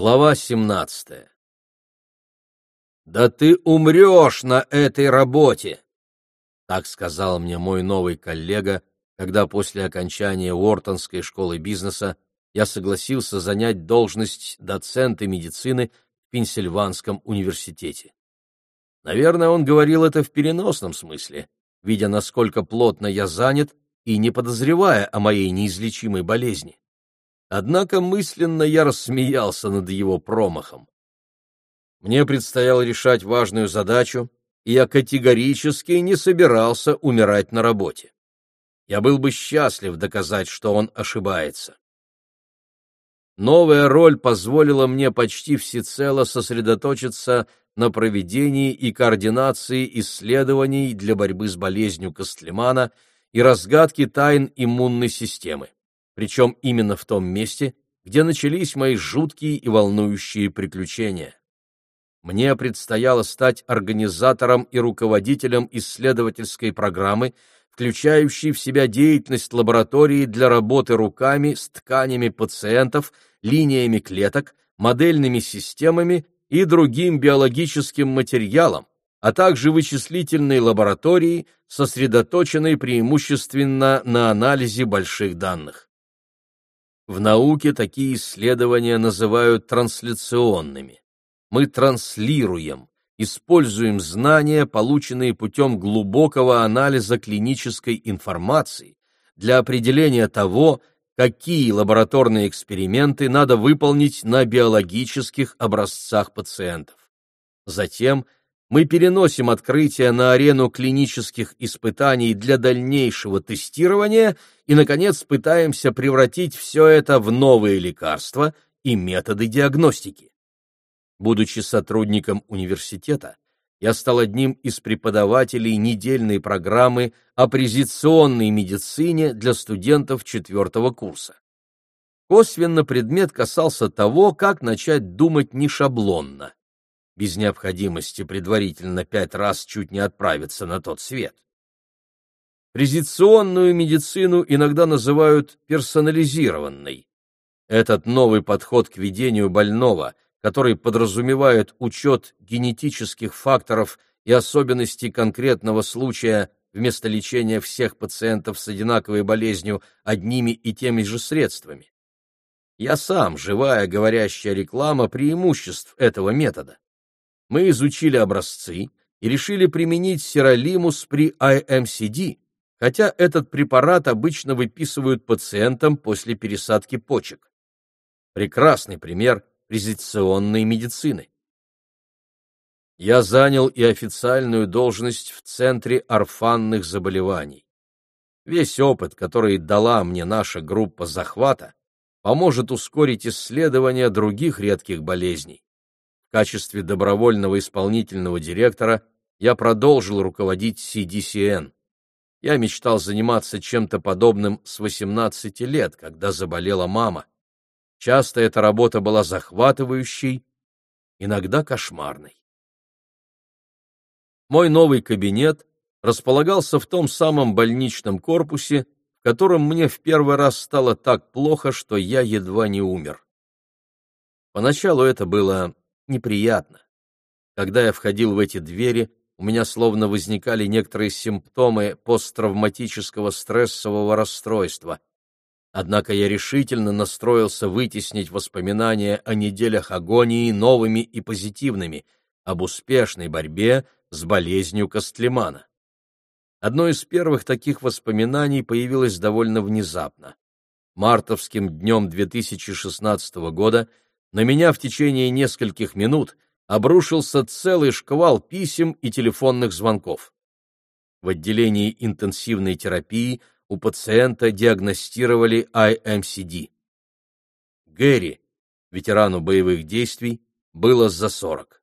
Глава 17. «Да ты умрешь на этой работе!» Так сказал мне мой новый коллега, когда после окончания Уортонской школы бизнеса я согласился занять должность доцента медицины в Пенсильванском университете. Наверное, он говорил это в переносном смысле, видя, насколько плотно я занят и не подозревая о моей неизлечимой болезни. Однако мысленно я рассмеялся над его промахом. Мне предстояло решать важную задачу, и я категорически не собирался умирать на работе. Я был бы счастлив доказать, что он ошибается. Новая роль позволила мне почти всецело сосредоточиться на проведении и координации исследований для борьбы с болезнью Костлемана и разгадке тайн иммунной системы причем именно в том месте, где начались мои жуткие и волнующие приключения. Мне предстояло стать организатором и руководителем исследовательской программы, включающей в себя деятельность лаборатории для работы руками с тканями пациентов, линиями клеток, модельными системами и другим биологическим материалом, а также вычислительной лаборатории, сосредоточенной преимущественно на анализе больших данных. В науке такие исследования называют трансляционными. Мы транслируем, используем знания, полученные путем глубокого анализа клинической информации, для определения того, какие лабораторные эксперименты надо выполнить на биологических образцах пациентов. Затем мы переносим открытие на арену клинических испытаний для дальнейшего тестирования и, наконец, пытаемся превратить все это в новые лекарства и методы диагностики. Будучи сотрудником университета, я стал одним из преподавателей недельной программы о медицине для студентов четвертого курса. Косвенно предмет касался того, как начать думать не шаблонно без необходимости предварительно пять раз чуть не отправиться на тот свет. Презиционную медицину иногда называют персонализированной. Этот новый подход к ведению больного, который подразумевает учет генетических факторов и особенностей конкретного случая вместо лечения всех пациентов с одинаковой болезнью одними и теми же средствами. Я сам, живая говорящая реклама преимуществ этого метода мы изучили образцы и решили применить сиролимус при IMCD, хотя этот препарат обычно выписывают пациентам после пересадки почек. Прекрасный пример презиционной медицины. Я занял и официальную должность в Центре орфанных заболеваний. Весь опыт, который дала мне наша группа захвата, поможет ускорить исследования других редких болезней. В качестве добровольного исполнительного директора я продолжил руководить CDCN. Я мечтал заниматься чем-то подобным с 18 лет, когда заболела мама. Часто эта работа была захватывающей, иногда кошмарной. Мой новый кабинет располагался в том самом больничном корпусе, в котором мне в первый раз стало так плохо, что я едва не умер. Поначалу это было неприятно. Когда я входил в эти двери, у меня словно возникали некоторые симптомы посттравматического стрессового расстройства. Однако я решительно настроился вытеснить воспоминания о неделях агонии новыми и позитивными, об успешной борьбе с болезнью Костлемана. Одно из первых таких воспоминаний появилось довольно внезапно. Мартовским днем 2016 года – на меня в течение нескольких минут обрушился целый шквал писем и телефонных звонков. В отделении интенсивной терапии у пациента диагностировали IMCD. Гэри, ветерану боевых действий, было за 40.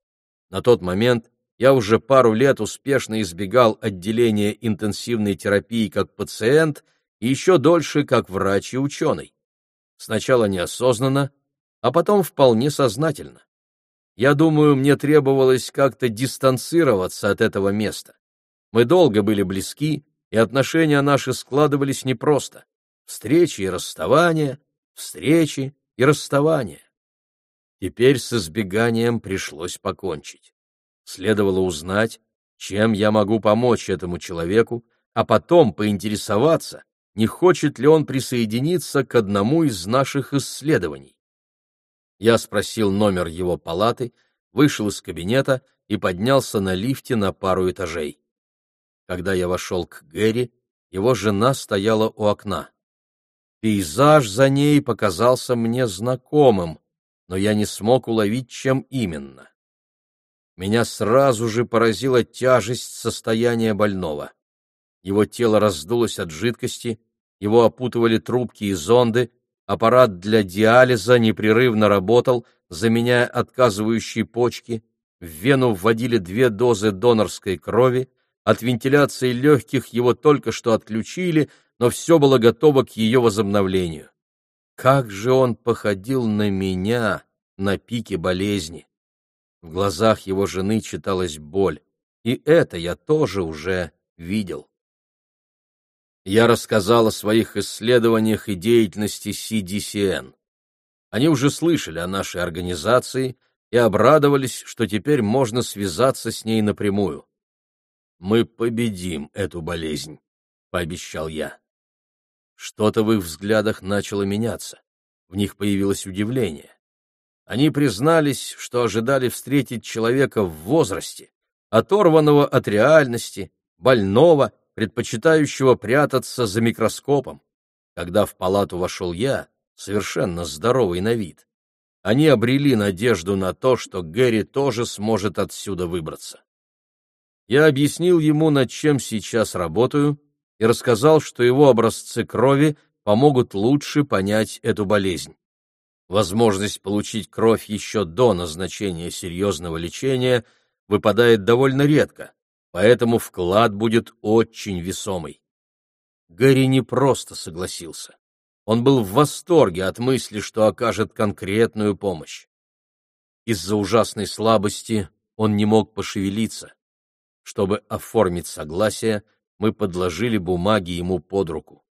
На тот момент я уже пару лет успешно избегал отделения интенсивной терапии как пациент и еще дольше как врач и ученый. Сначала неосознанно, а потом вполне сознательно. Я думаю, мне требовалось как-то дистанцироваться от этого места. Мы долго были близки, и отношения наши складывались непросто. Встречи и расставания, встречи и расставания. Теперь с избеганием пришлось покончить. Следовало узнать, чем я могу помочь этому человеку, а потом поинтересоваться, не хочет ли он присоединиться к одному из наших исследований. Я спросил номер его палаты, вышел из кабинета и поднялся на лифте на пару этажей. Когда я вошел к Гэри, его жена стояла у окна. Пейзаж за ней показался мне знакомым, но я не смог уловить, чем именно. Меня сразу же поразила тяжесть состояния больного. Его тело раздулось от жидкости, его опутывали трубки и зонды, аппарат для диализа непрерывно работал, заменяя отказывающие почки, в вену вводили две дозы донорской крови, от вентиляции легких его только что отключили, но все было готово к ее возобновлению. Как же он походил на меня на пике болезни! В глазах его жены читалась боль, и это я тоже уже видел. Я рассказал о своих исследованиях и деятельности CDCN. Они уже слышали о нашей организации и обрадовались, что теперь можно связаться с ней напрямую. «Мы победим эту болезнь», — пообещал я. Что-то в их взглядах начало меняться. В них появилось удивление. Они признались, что ожидали встретить человека в возрасте, оторванного от реальности, больного, предпочитающего прятаться за микроскопом. Когда в палату вошел я, совершенно здоровый на вид, они обрели надежду на то, что Гэри тоже сможет отсюда выбраться. Я объяснил ему, над чем сейчас работаю, и рассказал, что его образцы крови помогут лучше понять эту болезнь. Возможность получить кровь еще до назначения серьезного лечения выпадает довольно редко, поэтому вклад будет очень весомый. Гэри не просто согласился. Он был в восторге от мысли, что окажет конкретную помощь. Из-за ужасной слабости он не мог пошевелиться. Чтобы оформить согласие, мы подложили бумаги ему под руку.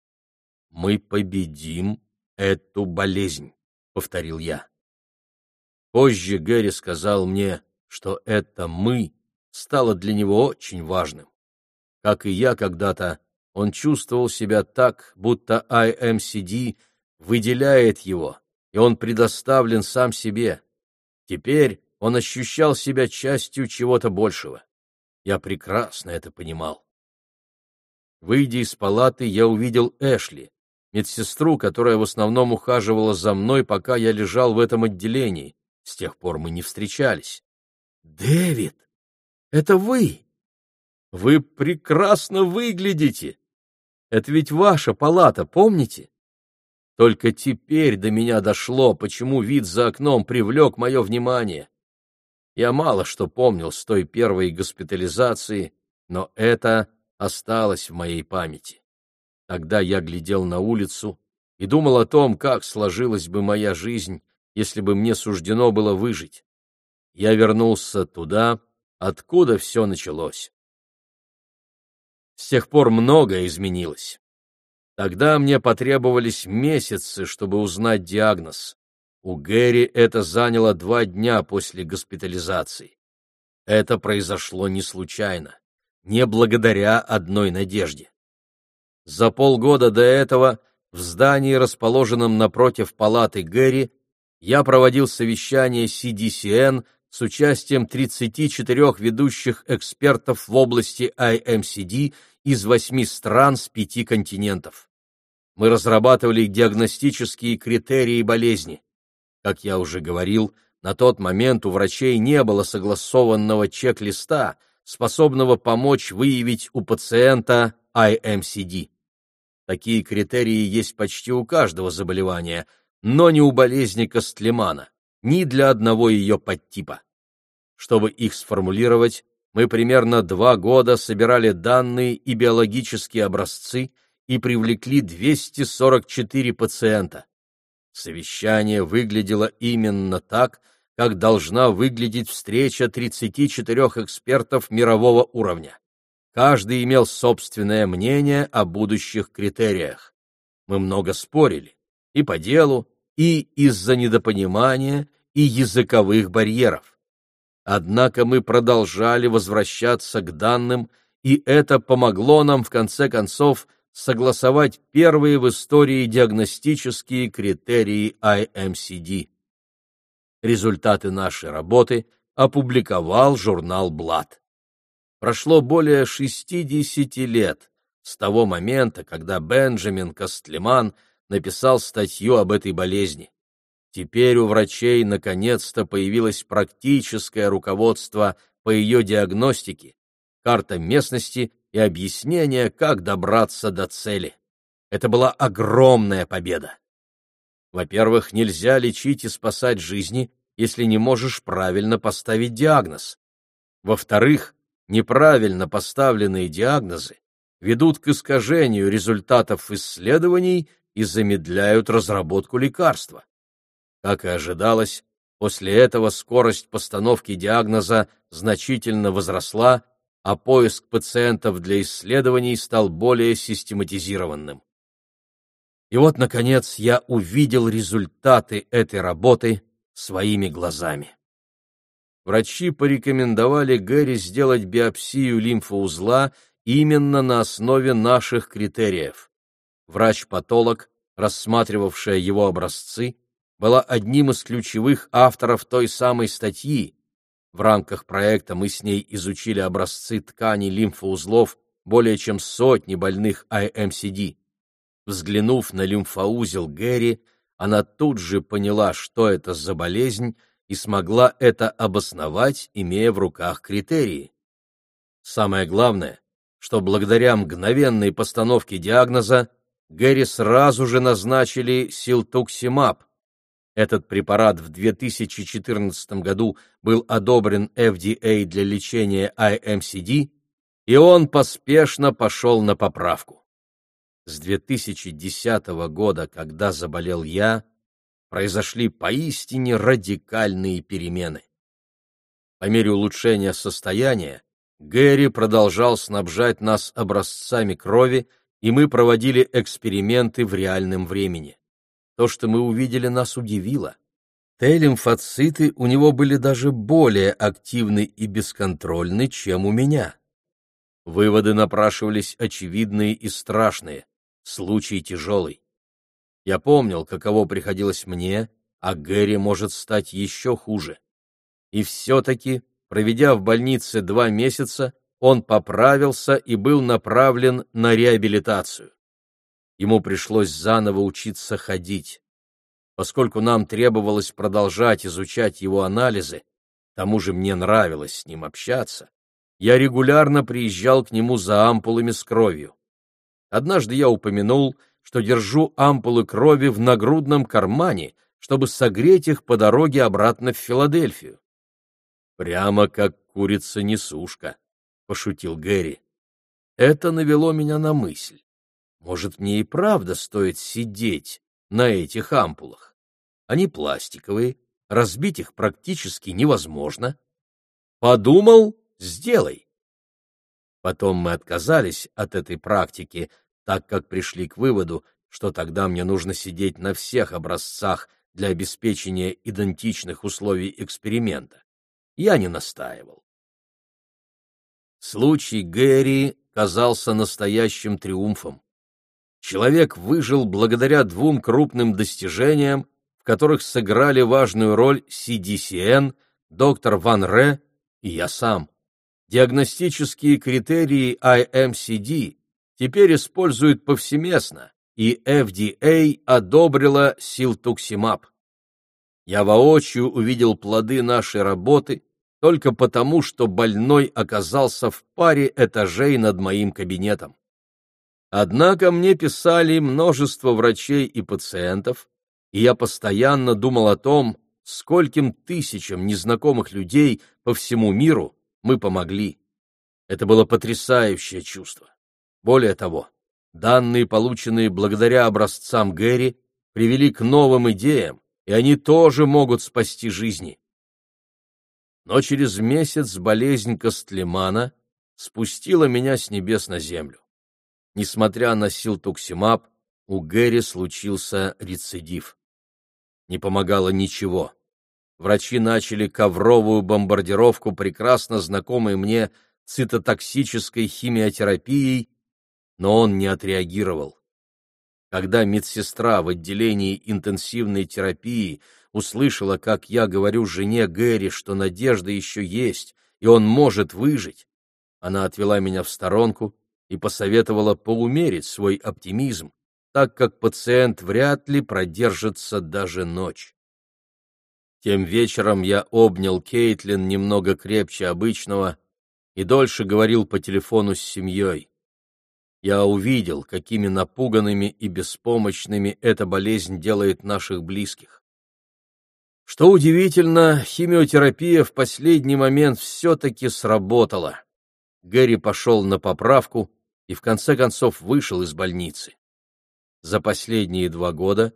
«Мы победим эту болезнь», — повторил я. Позже Гэри сказал мне, что это «мы» стало для него очень важным. Как и я когда-то, он чувствовал себя так, будто IMCD выделяет его, и он предоставлен сам себе. Теперь он ощущал себя частью чего-то большего. Я прекрасно это понимал. Выйдя из палаты, я увидел Эшли, медсестру, которая в основном ухаживала за мной, пока я лежал в этом отделении. С тех пор мы не встречались. «Дэвид, это вы! Вы прекрасно выглядите! Это ведь ваша палата, помните?» Только теперь до меня дошло, почему вид за окном привлек мое внимание. Я мало что помнил с той первой госпитализации, но это осталось в моей памяти. Тогда я глядел на улицу и думал о том, как сложилась бы моя жизнь, если бы мне суждено было выжить. Я вернулся туда, откуда все началось. С тех пор многое изменилось. Тогда мне потребовались месяцы, чтобы узнать диагноз. У Гэри это заняло два дня после госпитализации. Это произошло не случайно, не благодаря одной надежде. За полгода до этого в здании, расположенном напротив палаты Гэри, я проводил совещание CDCN с участием 34 ведущих экспертов в области IMCD из восьми стран с пяти континентов. Мы разрабатывали диагностические критерии болезни. Как я уже говорил, на тот момент у врачей не было согласованного чек-листа, способного помочь выявить у пациента IMCD. Такие критерии есть почти у каждого заболевания, но не у болезни Костлемана, ни для одного ее подтипа. Чтобы их сформулировать, мы примерно два года собирали данные и биологические образцы и привлекли 244 пациента. Совещание выглядело именно так, как должна выглядеть встреча 34 экспертов мирового уровня. Каждый имел собственное мнение о будущих критериях. Мы много спорили, и по делу, и из-за недопонимания, и языковых барьеров. Однако мы продолжали возвращаться к данным, и это помогло нам в конце концов согласовать первые в истории диагностические критерии IMCD. Результаты нашей работы опубликовал журнал «Блад». Прошло более 60 лет с того момента, когда Бенджамин Костлеман написал статью об этой болезни. Теперь у врачей наконец-то появилось практическое руководство по ее диагностике, карта местности и объяснение, как добраться до цели. Это была огромная победа. Во-первых, нельзя лечить и спасать жизни, если не можешь правильно поставить диагноз. Во-вторых, неправильно поставленные диагнозы ведут к искажению результатов исследований и замедляют разработку лекарства. Как и ожидалось, после этого скорость постановки диагноза значительно возросла, а поиск пациентов для исследований стал более систематизированным. И вот, наконец, я увидел результаты этой работы своими глазами. Врачи порекомендовали Гэри сделать биопсию лимфоузла именно на основе наших критериев. Врач-патолог, рассматривавшая его образцы, была одним из ключевых авторов той самой статьи, в рамках проекта мы с ней изучили образцы тканей лимфоузлов более чем сотни больных IMCD. Взглянув на лимфоузел Гэри, она тут же поняла, что это за болезнь, и смогла это обосновать, имея в руках критерии. Самое главное, что благодаря мгновенной постановке диагноза Гэри сразу же назначили силтуксимаб, этот препарат в 2014 году был одобрен FDA для лечения IMCD, и он поспешно пошел на поправку. С 2010 года, когда заболел я, произошли поистине радикальные перемены. По мере улучшения состояния Гэри продолжал снабжать нас образцами крови, и мы проводили эксперименты в реальном времени. То, что мы увидели, нас удивило. Т-лимфоциты у него были даже более активны и бесконтрольны, чем у меня. Выводы напрашивались очевидные и страшные. Случай тяжелый. Я помнил, каково приходилось мне, а Гэри может стать еще хуже. И все-таки, проведя в больнице два месяца, он поправился и был направлен на реабилитацию ему пришлось заново учиться ходить. Поскольку нам требовалось продолжать изучать его анализы, тому же мне нравилось с ним общаться, я регулярно приезжал к нему за ампулами с кровью. Однажды я упомянул, что держу ампулы крови в нагрудном кармане, чтобы согреть их по дороге обратно в Филадельфию. «Прямо как курица-несушка», — пошутил Гэри. Это навело меня на мысль. Может, мне и правда стоит сидеть на этих ампулах? Они пластиковые, разбить их практически невозможно. Подумал — сделай. Потом мы отказались от этой практики, так как пришли к выводу, что тогда мне нужно сидеть на всех образцах для обеспечения идентичных условий эксперимента. Я не настаивал. Случай Гэри казался настоящим триумфом человек выжил благодаря двум крупным достижениям, в которых сыграли важную роль CDCN, доктор Ван Ре и я сам. Диагностические критерии IMCD теперь используют повсеместно, и FDA одобрила силтуксимаб. Я воочию увидел плоды нашей работы только потому, что больной оказался в паре этажей над моим кабинетом. Однако мне писали множество врачей и пациентов, и я постоянно думал о том, скольким тысячам незнакомых людей по всему миру мы помогли. Это было потрясающее чувство. Более того, данные, полученные благодаря образцам Гэри, привели к новым идеям, и они тоже могут спасти жизни. Но через месяц болезнь Костлемана спустила меня с небес на землю. Несмотря на силтуксимаб, у Гэри случился рецидив. Не помогало ничего. врачи начали ковровую бомбардировку прекрасно знакомой мне цитотоксической химиотерапией, но он не отреагировал. Когда медсестра в отделении интенсивной терапии услышала, как я говорю жене Гэри, что надежда еще есть, и он может выжить, она отвела меня в сторонку и посоветовала поумерить свой оптимизм, так как пациент вряд ли продержится даже ночь. Тем вечером я обнял Кейтлин немного крепче обычного и дольше говорил по телефону с семьей. Я увидел, какими напуганными и беспомощными эта болезнь делает наших близких. Что удивительно, химиотерапия в последний момент все-таки сработала. Гэри пошел на поправку и в конце концов вышел из больницы. За последние два года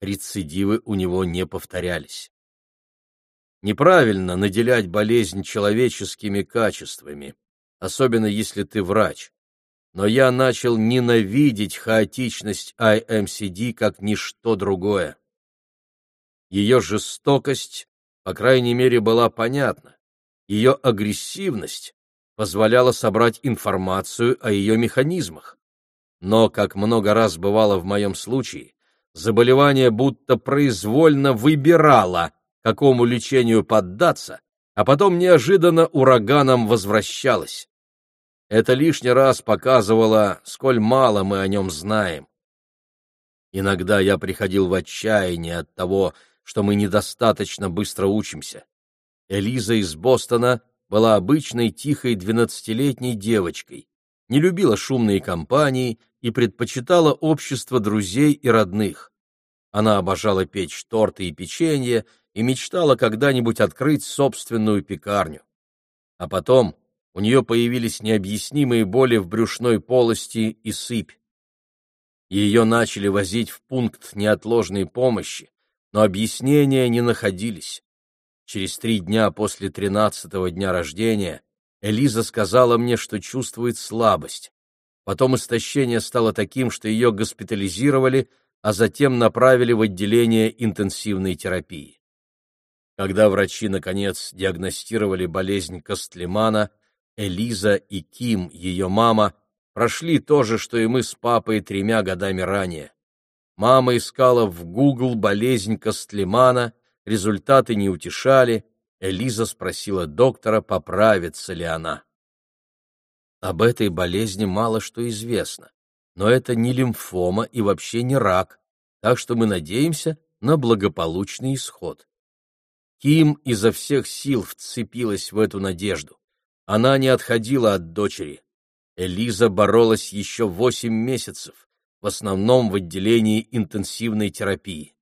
рецидивы у него не повторялись. Неправильно наделять болезнь человеческими качествами, особенно если ты врач. Но я начал ненавидеть хаотичность IMCD как ничто другое. Ее жестокость, по крайней мере, была понятна. Ее агрессивность позволяла собрать информацию о ее механизмах. Но, как много раз бывало в моем случае, заболевание будто произвольно выбирало, какому лечению поддаться, а потом неожиданно ураганом возвращалось. Это лишний раз показывало, сколь мало мы о нем знаем. Иногда я приходил в отчаяние от того, что мы недостаточно быстро учимся. Элиза из Бостона была обычной тихой двенадцатилетней девочкой, не любила шумные компании и предпочитала общество друзей и родных. Она обожала печь торты и печенье и мечтала когда-нибудь открыть собственную пекарню. А потом у нее появились необъяснимые боли в брюшной полости и сыпь. Ее начали возить в пункт неотложной помощи, но объяснения не находились. Через три дня после тринадцатого дня рождения Элиза сказала мне, что чувствует слабость. Потом истощение стало таким, что ее госпитализировали, а затем направили в отделение интенсивной терапии. Когда врачи, наконец, диагностировали болезнь Костлемана, Элиза и Ким, ее мама, прошли то же, что и мы с папой тремя годами ранее. Мама искала в Google болезнь Костлемана, результаты не утешали, Элиза спросила доктора, поправится ли она. Об этой болезни мало что известно, но это не лимфома и вообще не рак, так что мы надеемся на благополучный исход. Ким изо всех сил вцепилась в эту надежду. Она не отходила от дочери. Элиза боролась еще восемь месяцев, в основном в отделении интенсивной терапии.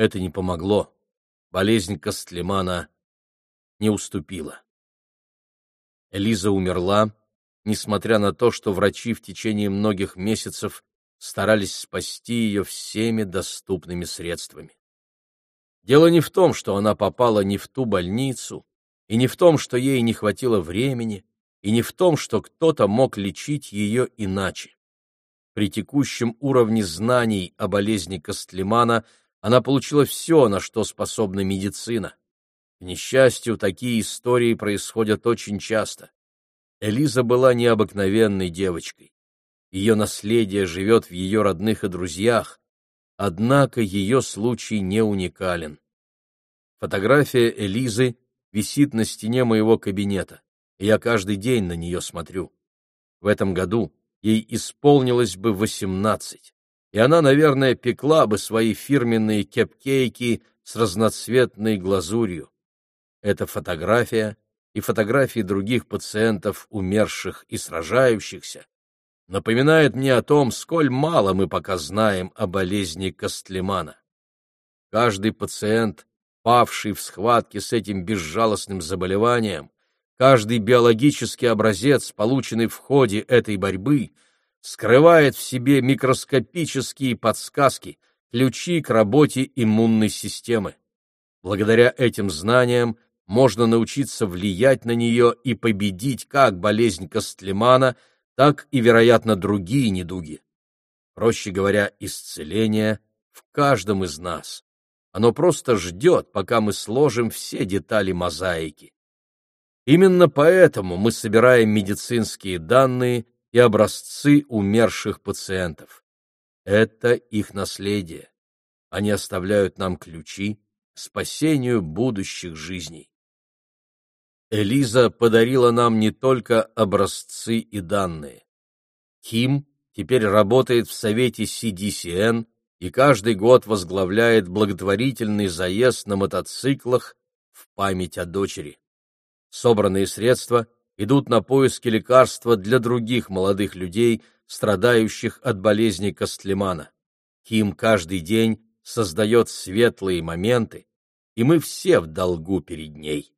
Это не помогло. Болезнь Костлемана не уступила. Элиза умерла, несмотря на то, что врачи в течение многих месяцев старались спасти ее всеми доступными средствами. Дело не в том, что она попала не в ту больницу, и не в том, что ей не хватило времени, и не в том, что кто-то мог лечить ее иначе. При текущем уровне знаний о болезни Костлемана она получила все, на что способна медицина. К несчастью, такие истории происходят очень часто. Элиза была необыкновенной девочкой. Ее наследие живет в ее родных и друзьях, однако ее случай не уникален. Фотография Элизы висит на стене моего кабинета, и я каждый день на нее смотрю. В этом году ей исполнилось бы восемнадцать, и она, наверное, пекла бы свои фирменные кепкейки с разноцветной глазурью. Эта фотография и фотографии других пациентов, умерших и сражающихся, напоминает мне о том, сколь мало мы пока знаем о болезни Костлемана. Каждый пациент, павший в схватке с этим безжалостным заболеванием, каждый биологический образец, полученный в ходе этой борьбы, скрывает в себе микроскопические подсказки, ключи к работе иммунной системы. Благодаря этим знаниям можно научиться влиять на нее и победить как болезнь Костлемана, так и, вероятно, другие недуги. Проще говоря, исцеление в каждом из нас. оно просто ждет, пока мы сложим все детали мозаики. Именно поэтому мы собираем медицинские данные и образцы умерших пациентов. Это их наследие. Они оставляют нам ключи к спасению будущих жизней. Элиза подарила нам не только образцы и данные. Ким теперь работает в совете CDCN и каждый год возглавляет благотворительный заезд на мотоциклах в память о дочери. Собранные средства идут на поиски лекарства для других молодых людей, страдающих от болезни Костлемана. Ким каждый день создает светлые моменты, и мы все в долгу перед ней.